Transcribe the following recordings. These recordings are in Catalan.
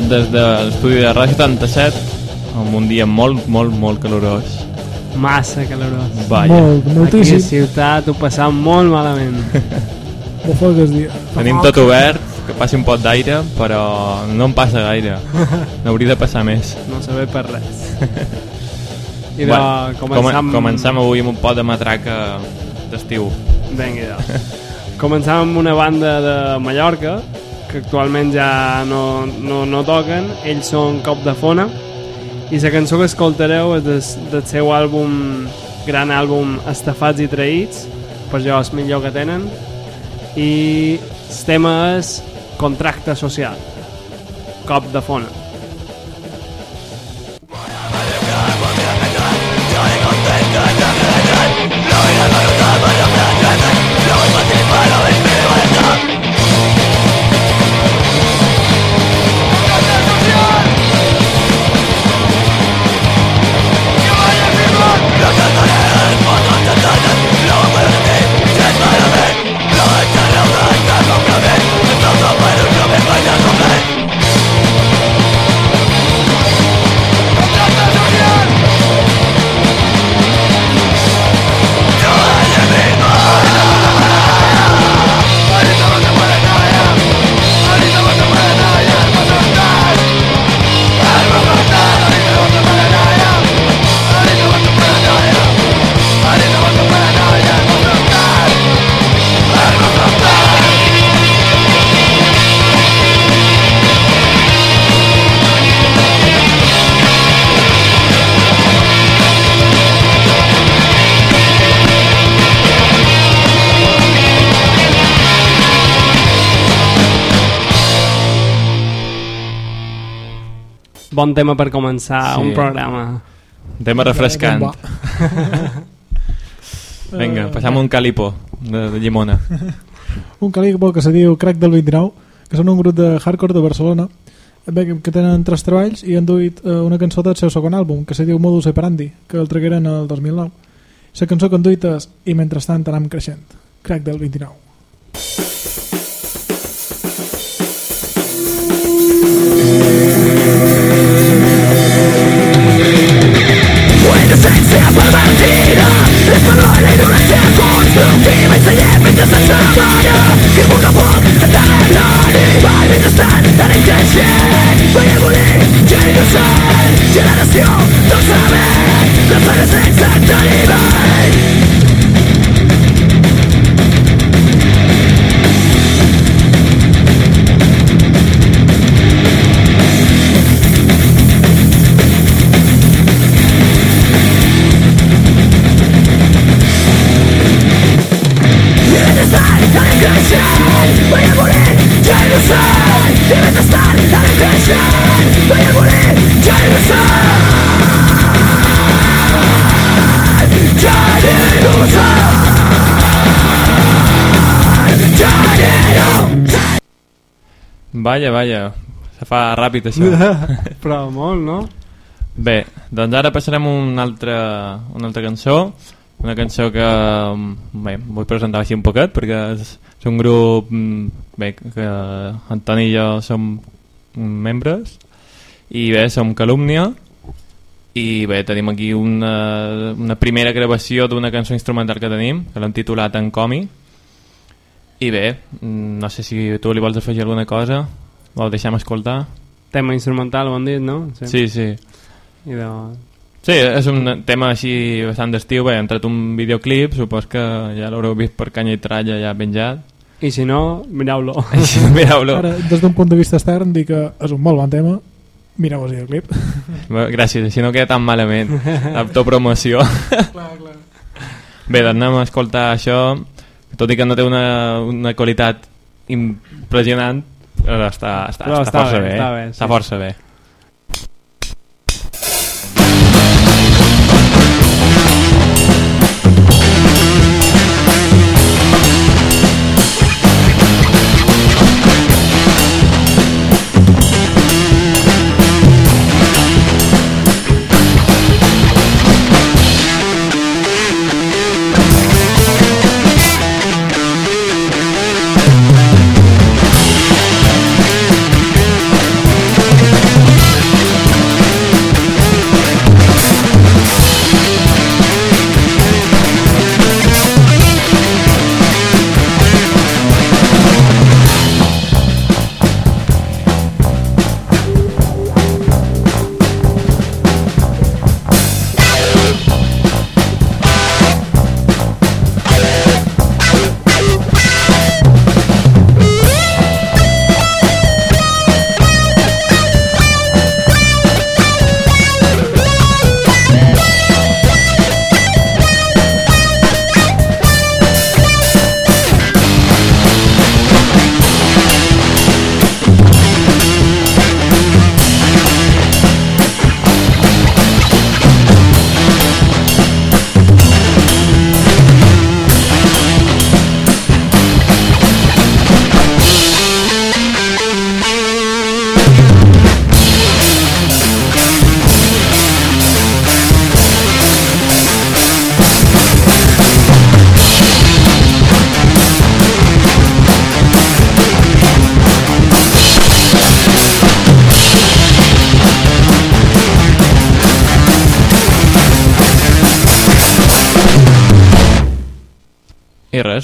des de l'estudi de Ràdio 77 amb un dia molt, molt, molt calorós. Massa calorós. Vaja. Molt, Aquí a moltíssim. ciutat ho passam molt malament. Bufa que es dia. Tenim tot obert, que passi un pot d'aire, però no en passa gaire. N'hauria de passar més. No saber per res. I de, Bueno, començam... com, començam avui amb un pot de matraca d'estiu. Vinga, ja. Començam amb una banda de Mallorca que actualment ja no, no, no toquen. Ells són Cop de Fona i la cançó que escoltareu és des, del seu àlbum, gran àlbum Estafats i Traïts, per jo és millor que tenen, i el tema és Contracte Social, Cop de Fona. Bon tema per començar Sí. un programa. Tema refrescant. Vinga, passam un calipo de, de llimona. Un calipo que se diu Crack del 29, que són un grup de hardcore de Barcelona, bé, que- tenen tres treballs i han duit eh, una cançó del seu segon àlbum, que se diu Modus Operandi, que el tragueren el 2009. La cançó que han duit és I mentrestant anem creixent. Crack del 29. Vaja, vaja, se fa ràpid això. Però molt, no? Bé, doncs ara passarem una altra, una altra cançó, una cançó que bé, vull presentar així un poquet perquè és, és un grup mm, bé, que Antoni i jo som membres. I bé, som Calúmnia. I bé, tenim aquí una, una primera gravació d'una cançó instrumental que tenim, que l'hem titulat En Comi. I bé, mm, no sé si tu li vols afegir alguna cosa el deixem escoltar Tema instrumental, ho han dit, no? sí, sí I de... Sí, és un tema així bastant d'estiu, bé, ha entrat un videoclip, supos que ja l'haureu vist per canya i tralla ja penjat. I si no, mireu-lo. Mireu-lo. Ara, des d'un punt de vista extern, dic que és un molt bon tema. Mireu el clip. Bé, Gràcies, així no queda tan malament. Autopromoció. clar, clar. Bé, doncs anem a escoltar això, tot i que no té una, una qualitat impressionant, però està, està, Però està, està força bé, bé, està bé, està sí. força bé.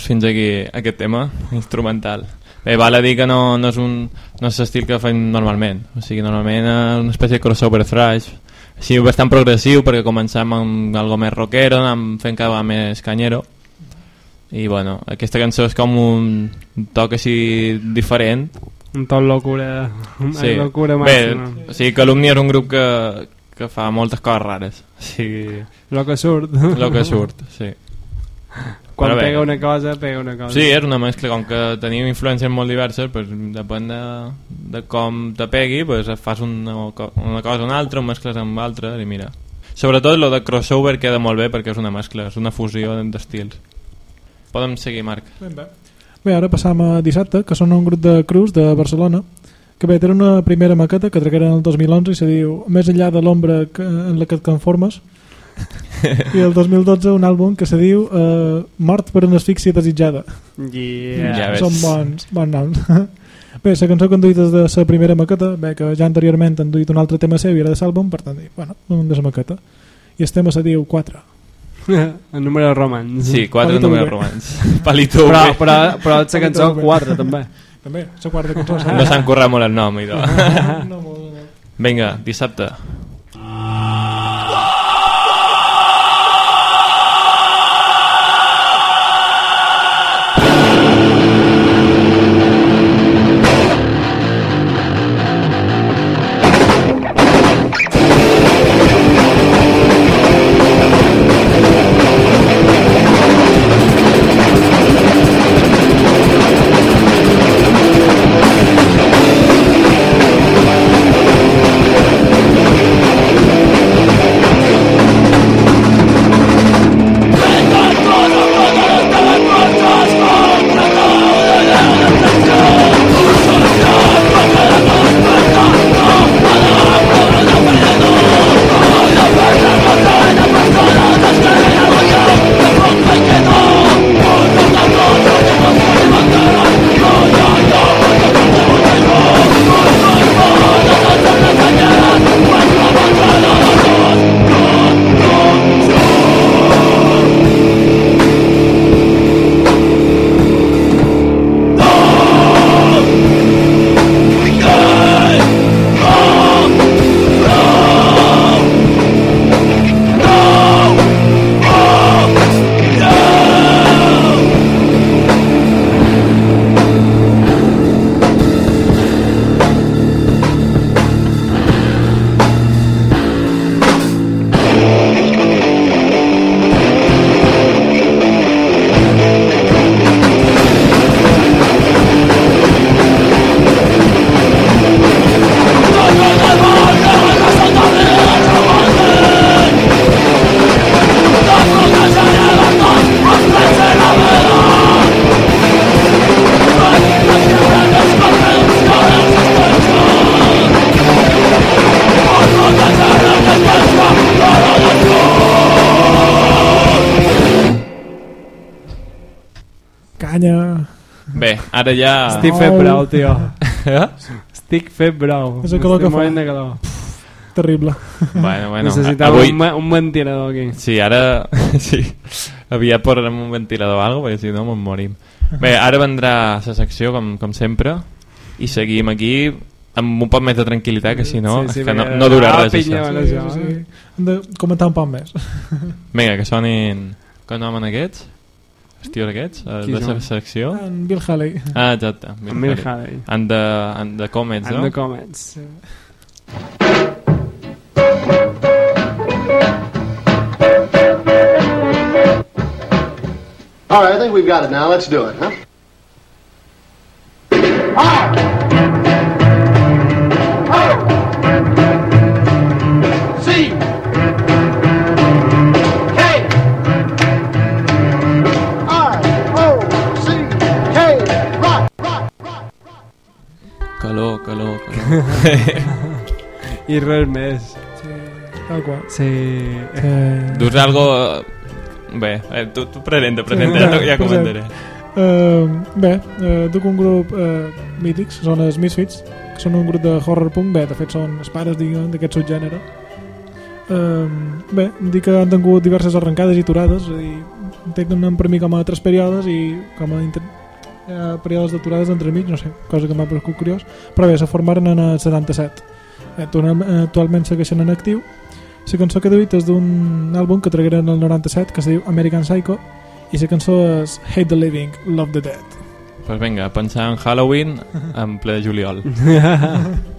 Fins aquí aquest tema instrumental. Bé, val a dir que no, no és un no és l'estil que fem normalment. O sigui, normalment és una espècie de crossover thrash, així bastant progressiu perquè començam amb algo més rockero, anem fent cada més canyero. I bueno, aquesta cançó és com un toc així diferent. Un tot locura, Sí. locura Bé, màxima. o sigui, Calumnia és un grup que, que fa moltes coses rares. O sigui, Lo que surt. el que surt, sí. Quan Però bé. pega una cosa, pega una cosa. Sí, és una mescla, com que tenim influències molt diverses, pues, depèn de, de com te pegui, pues, fas una, una cosa o una altra, o mescles amb altres, i mira. Sobretot lo de crossover queda molt bé perquè és una mescla, és una fusió d'estils. Podem seguir, Marc. Ben bé. Bé, ara passam a dissabte, que són un grup de cruz de Barcelona, que bé, tenen una primera maqueta que tragueren el 2011 i se diu Més enllà de l'ombra que- en la que et conformes i el 2012 un àlbum que se diu eh, Mort per una asfíxia desitjada Yeah. Ja ves. són bons, bons noms bé, la cançó que han duit des de la primera maqueta bé, que ja anteriorment han duit un altre tema seu i era de l'àlbum, per tant, bueno, un de la maqueta i el tema se diu 4 el número romans. Sí, quatre Palito números B. romans. Palito Però, però, però la cançó Palito B. 4 també. també, la quarta cançó No s'han currat molt el nom, idò. no, molt, molt. Vinga, dissabte. Ara ja... Estic fet Au. brau, tio. Eh? Estic fet brau. És el calor que fa. de calor. terrible Bueno, bueno. Necessitava avui... un, un ventilador aquí. Sí, ara... sí. Aviat posarem un ventilador o alguna perquè si no me'n morim. Bé, ara vendrà la secció, com, com sempre, i seguim aquí amb un poc més de tranquil·litat, que si no, Sí, sí, que no, no dura Ah, res, pinya, això. Sí, sí, sí. hem de comentar un poc més Vinga, que sonin... Com nomen aquests? Els tios aquests? eh, Qui de la són? secció? en Bill Haley Ah, exacte. Amb Bill Haley. And the, and the Comets, And no? the Comets. All right, I think we've got it now. Let's do it, huh? C Calor, calor, calor. I res més. sí, tal qual Sí. eh, Dus algo... Bé, eh, tu, tu presenta, presenta, ja, ja comentaré. eh, bé, eh, duc un grup eh, mítics, són els Misfits que són un grup de horror punk, bé, de fet són els pares diguem, d'aquest subgènere Eh, bé, dir que han tingut diverses arrencades i aturades i tenen per mi com a tres períodes i com a inter... eh, períodes d'aturades entremig, no sé, cosa que m'ha paregut curiós. Però bé, se formaren en el 77 eh, eh, actualment segueixen en actiu. La cançó que he duit és d'un àlbum que tragueren el 97 que es diu American Psycho i la cançó és Hate the Living, Love the Dead. Pues vinga, pensar en Halloween en ple de juliol.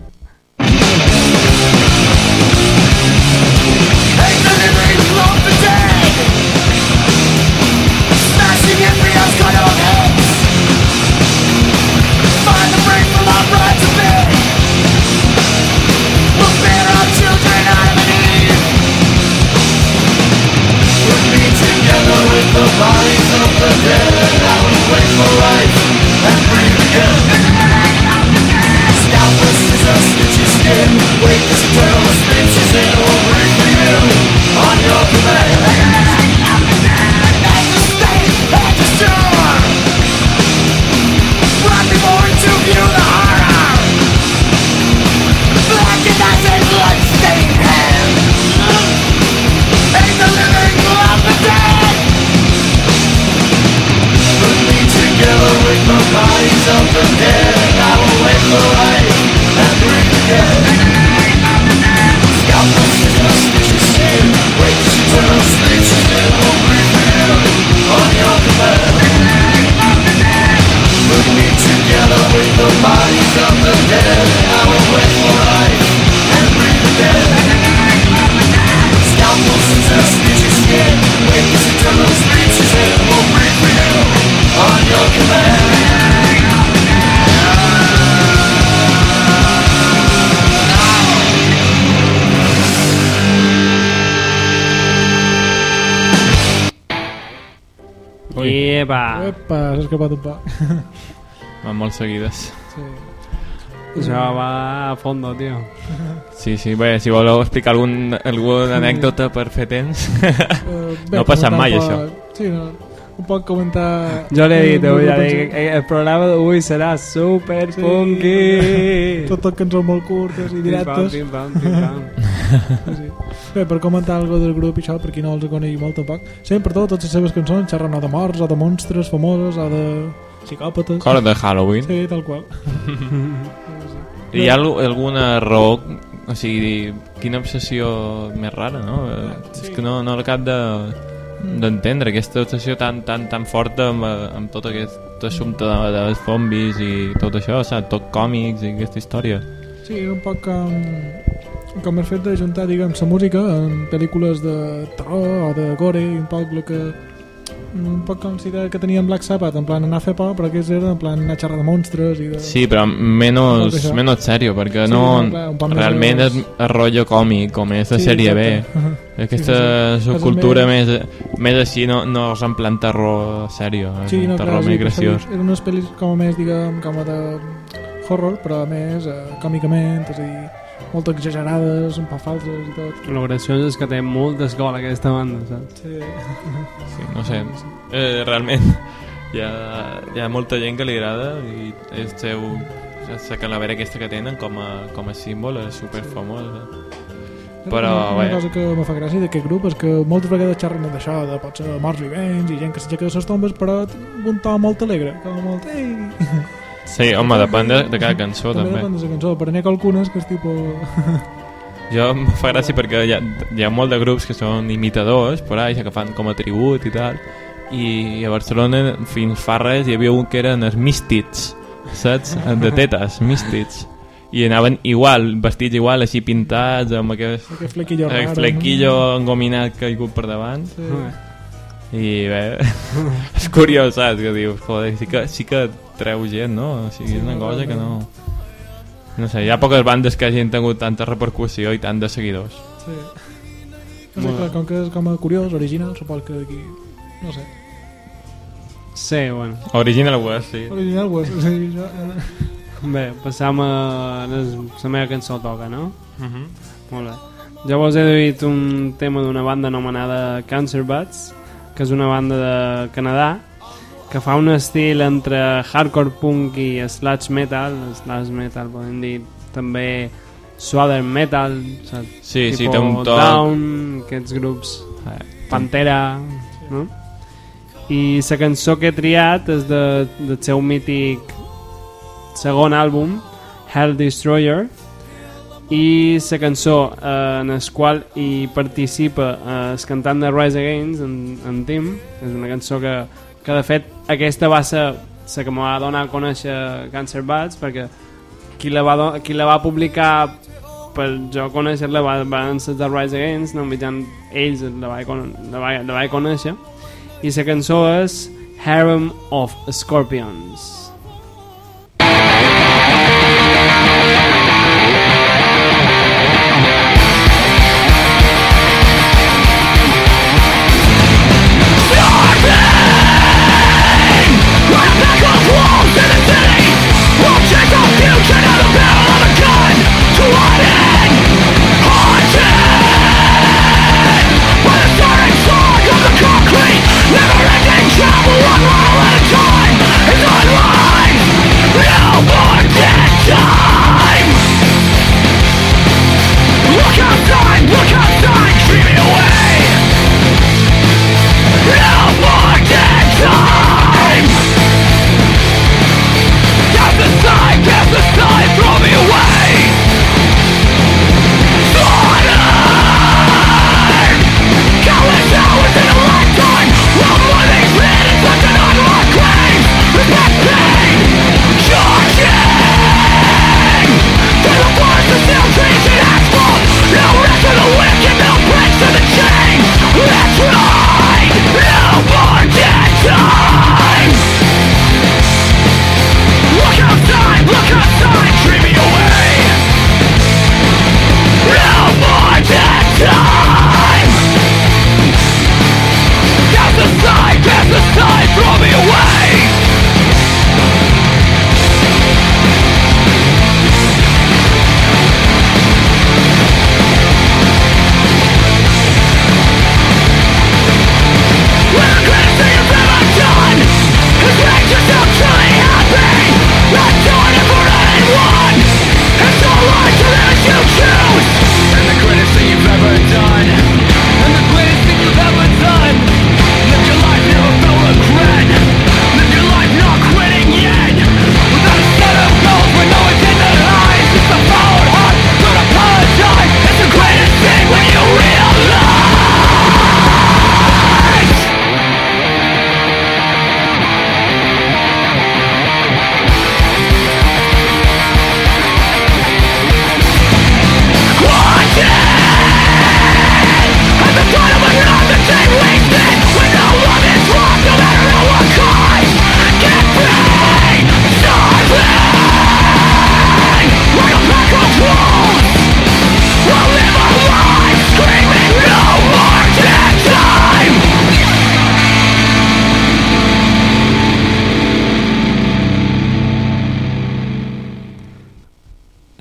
Iepa! Epa, s'ha escapat un poc Van molt seguides. sí. Això va a fondo, tio. Sí, sí, bé, si voleu explicar algun, alguna anècdota per fer temps... Eh, No ha passat mai, un això. poc- Sí, no, un poc comentar... Jo l'he dit, avui, ja dic, el programa d'avui serà super Sí. punky. Tot, tot cançons molt curtes i directes. Pim, pam, pim, pam, pim, pam. Sí. Bé, per comentar alguna del grup i això, per qui no els conegui molt tampoc, sempre tot, totes les seves cançons xerren o de morts, o de monstres famosos, o de psicòpates. Coses de Halloween. Sí, tal qual. Hi ha al- alguna raó, o sigui, quina obsessió més rara, no? Eh, Sí. És que no, no l'acab de d'entendre aquesta obsessió tan, tan, tan forta amb, amb tot aquest assumpte de, dels zombis i tot això, saps? Tot còmics i aquesta història. Sí, un poc com, com el fet de juntar, diguem, la música en pel·lícules de terror o de gore un poc el que un poc com si de, que teníem Black Sabbath en plan anar a fer por però que era en plan anar a xerrar de monstres i de... Sí, però menos, menos serio, perquè Sí, no, no, clar, realment és el rotllo còmic, com és de Sí, sèrie B. exacte. Aquesta Sí, sí, sí. subcultura És més, més així no, no és en plan terror sèrio, és Sí, no, terror clar, més sí, graciós. Eren unes pel·lis com a més, diguem, com a de horror, però a més eh, còmicament, és a dir, molt exagerades, un poc falses i tot. El graciós és que té molt d'escola aquesta banda, saps? Sí. Sí, no sé, eh, realment hi ha, hi ha molta gent que li agrada i el seu la calavera aquesta que tenen com a, com a símbol és super famosa Però, una, una bé. cosa que me fa gràcia d'aquest grup és que moltes vegades xerren d'això, de potser morts vivents i gent que s'aixeca de les tombes, però un to molt alegre, com molt... Ei! Sí, home, depèn de, de cada cançó també també depèn de la cançó, però n'hi ha algunes que és tipus... jo em fa gràcia perquè hi ha, hi ha molt de grups que són imitadors per ahí, que fan com a tribut i tal i a Barcelona fins fa res hi havia un que eren els Místits saps? de tetes, Místits i anaven igual, vestits igual així pintats amb aquest Aquest flequillo raro. flequillo engominat caigut per davant No? Sí. i bé és curiós, saps? que dius, joder, sí que, sí que treu gent, no? o sigui, és una cosa que no no sé, hi ha poques bandes que hagin tingut tanta repercussió i tant de seguidors Sí. No sé, clar, com que és com a curiós, original, suposo que aquí... No sé. Sí, bueno. Original West, sí Original, pues, sí, jo, eh, Bé, passam a les- la meva cançó toca, no? uh -huh. Molt bé. Vos he duit un tema d'una banda anomenada Cancer Bats, que és una banda de Canadà que fa un estil entre hardcore punk i slash metal, slash metal podem dir també Southern Metal, saps? Sí, sí, té un toc... Down, aquests grups, Eh, Pantera, no? I la cançó que he triat és de, del seu mític segon àlbum, Hell Destroyer, i la cançó eh, en el qual hi participa eh, el cantant de Rise Against, en, en Tim, és una cançó que, que de fet aquesta va ser la que me va donar a conèixer Cancer Bats perquè qui la va, qui la va publicar per jo conèixer-la va, van ser de Rise Against no mitjan ells la vaig, la vaig, la vaig conèixer. I la cançó és Harem of Scorpions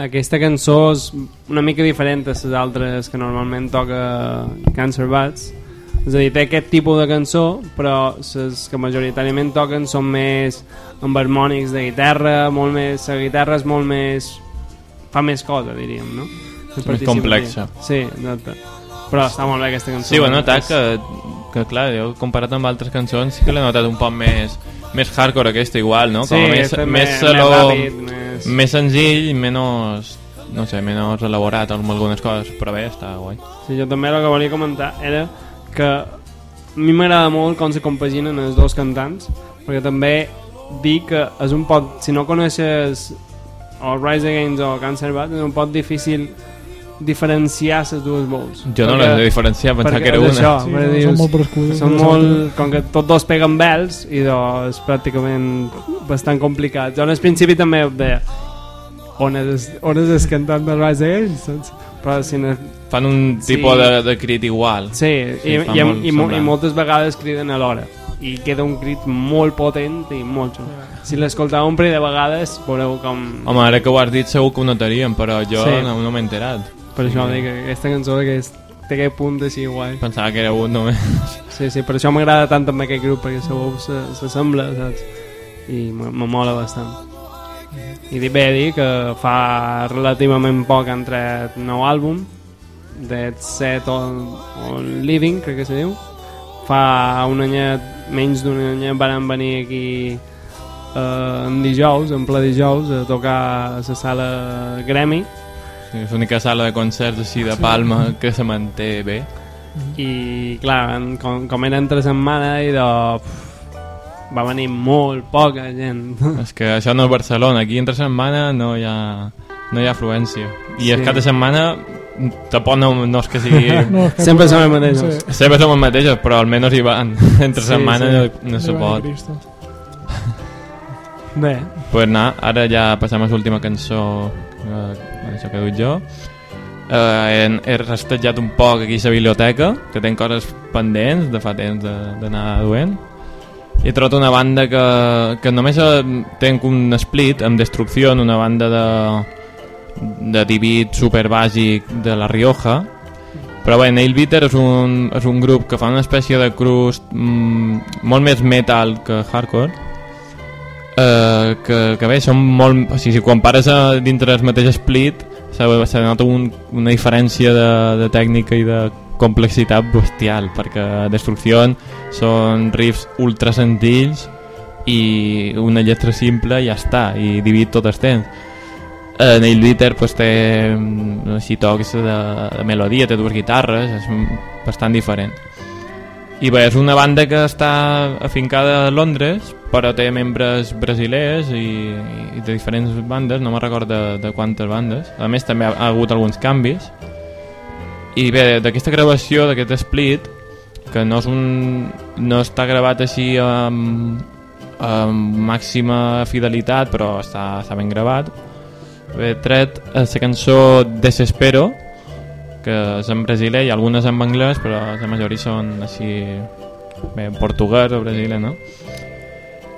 aquesta cançó és una mica diferent a les altres que normalment toca Cancer Bats és a dir, té aquest tipus de cançó però les que majoritàriament toquen són més amb harmònics de guitarra molt més, la guitarra és molt més fa més cosa diríem no? És més complexa. sí, exacte però està molt bé aquesta cançó Sí, ho he notat que, que clar, jo comparat amb altres cançons sí que l'he notat un poc més, més hardcore aquesta igual, no? sí, Com a més, més, més, saló, més ràpid més... més senzill, menys, no sé, menys elaborat amb algunes coses, però bé, està guai. Sí, jo també el que volia comentar era que a mi m'agrada molt com se compaginen els dos cantants perquè també dic que és un poc si no coneixes o Rise Against o Cancer Bad és un poc difícil diferenciar les dues veus Jo no les he diferenciat, pensava que era una. això, Sí, no, dius, són molt prescudes. són molt, com que tots dos peguen bels i doncs és pràcticament bastant complicat jo al principi també deia on és, on és el cantant de Rise Against però si no, Fan un Sí. tipus de, de crit igual. Sí, Sí, i, i, molt i, mo- i semblant. moltes vegades criden alhora i queda un crit molt potent i molt xulo. Si l'escoltàveu un parell de vegades veureu com... Home, ara que ho has dit segur que ho notaríem, però jo Sí. no, no m'he enterat. per això dic que aquesta cançó que és, té aquest punt així guai. Pensava que era un només. Sí, sí, per això m'agrada tant amb aquest grup perquè sabeu se- s'assembla, saps? I me mola bastant. i bé dir que fa relativament poc han tret nou àlbum Dead Set on, on Living crec que se diu fa un anyet, menys d'un anyet van venir aquí eh, en dijous, en ple dijous a tocar a la sala Grammy Sí, és l'única sala de concerts així de Palma que se manté bé. i clar, com, com era entre setmana i de, pff, va venir molt poca gent És que això no és Barcelona, aquí entre setmana no hi ha, no hi ha afluència. I Sí. el cap de setmana tampoc no, no és que sigui... No, que Sempre som els mateixos. Sí. Sempre som els mateixos, però almenys hi van. Entre Sí, setmana sí. no, no se pot. bé, Pues anar, ara ja passem a l'última cançó eh, això que he dut jo. Eh, he, he rastejat un poc aquí a la biblioteca, que tenc coses pendents de fa temps de- d'anar duent. He trobat una banda que, que només eh, tenc un split amb Destrucció, una banda de, de divid super bàsic de La Rioja, però bé, Nail Beater és un, és un grup que fa una espècie de crust mm, molt més metal que hardcore eh, que, que bé, són molt... O sigui, si compares a, dintre del mateix split se, se nota un, una diferència de, de tècnica i de complexitat bestial perquè Destrucció són riffs ultra senzills i una lletra simple i ja està i dividit tot el temps. Eh, Nail Beater pues, té mm, així tocs de, de melodia, té dues guitarres és bastant diferent. I bé, és una banda que està afincada a Londres però té membres brasilers i, i de diferents bandes, no me'n recordo de, de quantes bandes. A més també ha, ha hagut alguns canvis i bé, d'aquesta gravació d'aquest split que no, és un, no està gravat així amb, amb màxima fidelitat però està, està ben gravat he tret la cançó Desespero que és en brasiler i algunes en anglès però la majoria són així bé, en portuguès o brasiler no?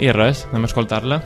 i res, anem a escoltar-la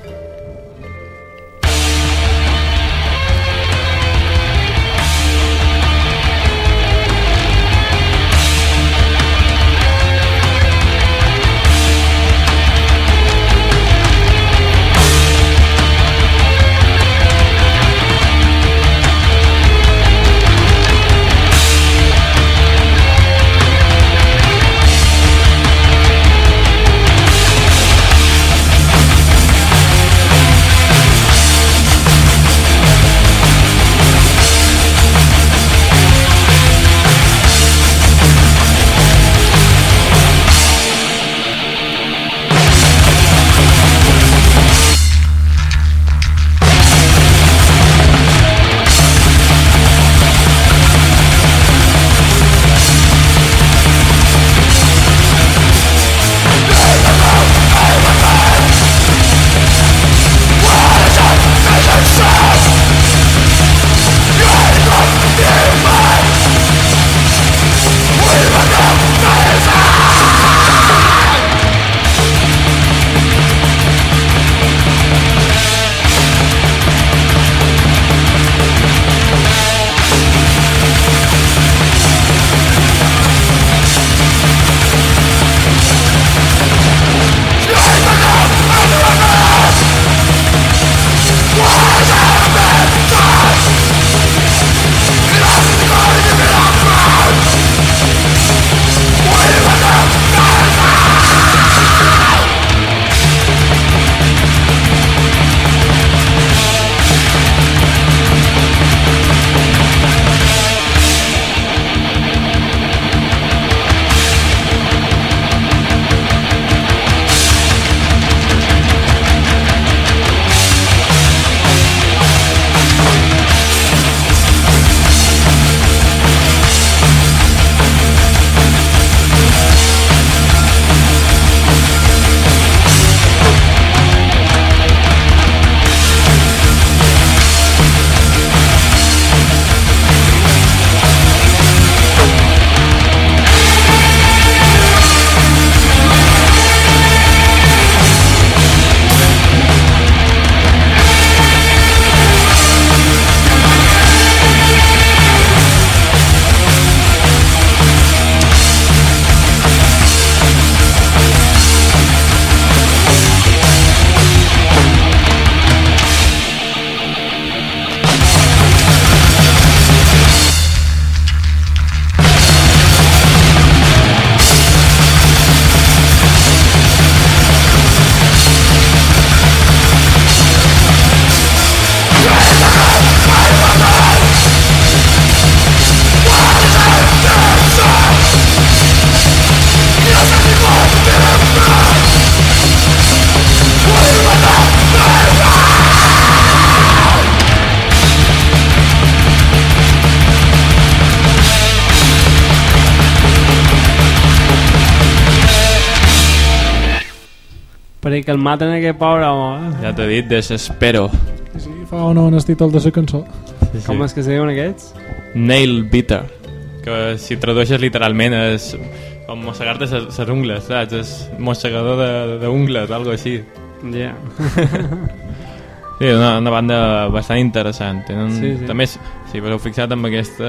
perquè el maten aquest pobre home. eh? Ja t'he dit, desespero. Sí, sí, fa en el títol de la cançó. Sí, sí. Com és que se diuen aquests? Nail Bitter, que si tradueixes literalment és com mossegar-te les ungles, saps? És mossegador de- d'ungles, algo així. Ja. Sí, una, una banda bastant interessant. Tenen, Sí, sí. També, si us heu fixat amb aquesta,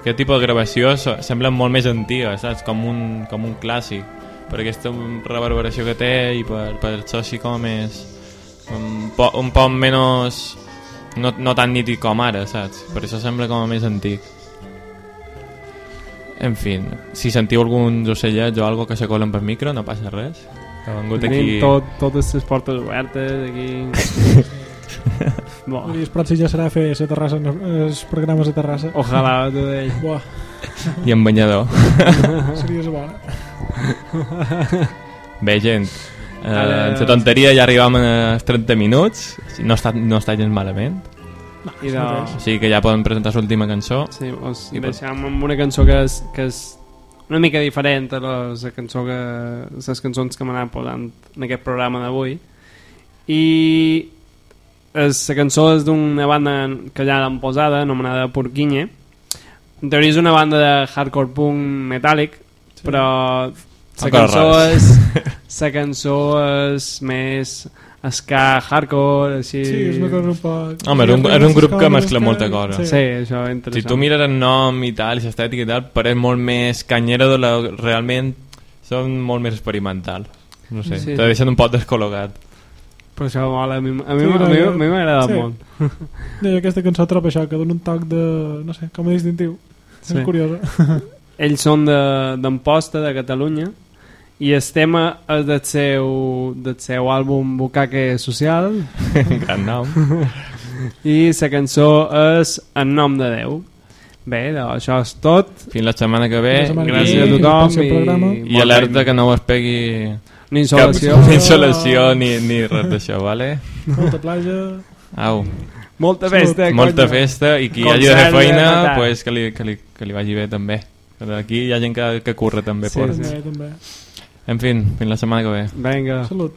aquest tipus de gravació, semblen molt més antigues, saps? Com un, com un clàssic. Per aquesta reverberació que té i per, per això així com més... Un, po, un poc menys... No, no tan nítid com ara, saps? Per això sembla com a més antic. En fi, si sentiu alguns ocellets o algo que se colen per micro, no passa res. Que ha vengut Tenim aquí... tot, totes les portes obertes aquí. Bo, I el pròxim ja serà fer la terrassa, els programes de terrassa. ojalà tot ell. Buah, I en banyador. seria bona. Bé, gent, eh, en la tonteria ja arribam als 30 minuts, no està, no està gens malament, I de... mateix. així que ja poden presentar l'última cançó. Sí, us I pot- deixem amb una cançó que és, que és una mica diferent a la cançó que les cançons que m'han posant en aquest programa d'avui i és, la cançó és d'una banda que ja l'han posada anomenada Porquinye en teoria és una banda de hardcore punk metàl·lic però la Encara cançó és la cançó és més ska hardcore així Sí, és una cosa un poc... Home, era un, era un grup que mescla molta cosa. Sí. sí, això és interessant Si tu mires el nom i tal, i l'estètica i tal, pareix molt més canyera de la... Realment són molt més experimental. No sé, Sí. sí. te deixen un poc descol·locat. Però això mola, a mi a mi Sí, a mi- m'ha agradat sí. molt. I aquesta cançó troba això, que dona un toc de... no sé, com a distintiu. Sí. És curiosa. Ells són de- d'Amposta, de, de Catalunya, i el tema és del seu, del seu àlbum Bucaque Social, Gran nom. i la cançó és En nom de Déu. Bé, doncs això és tot. Fins la setmana que ve. Setmana que Gràcies ve. a tothom i, programa. I alerta que no us pegui ni insolació. cap insolació ni, ni res d'això, vale? Molta platja... Au. Molta festa, Molta conya. festa i qui Com hagi de de feina matar. pues, que, li, que, li, que li vagi bé també aquí hi ha gent que, que curra també Sí, por. sí. També, també. en fi, fins la setmana que ve Vinga. Salut.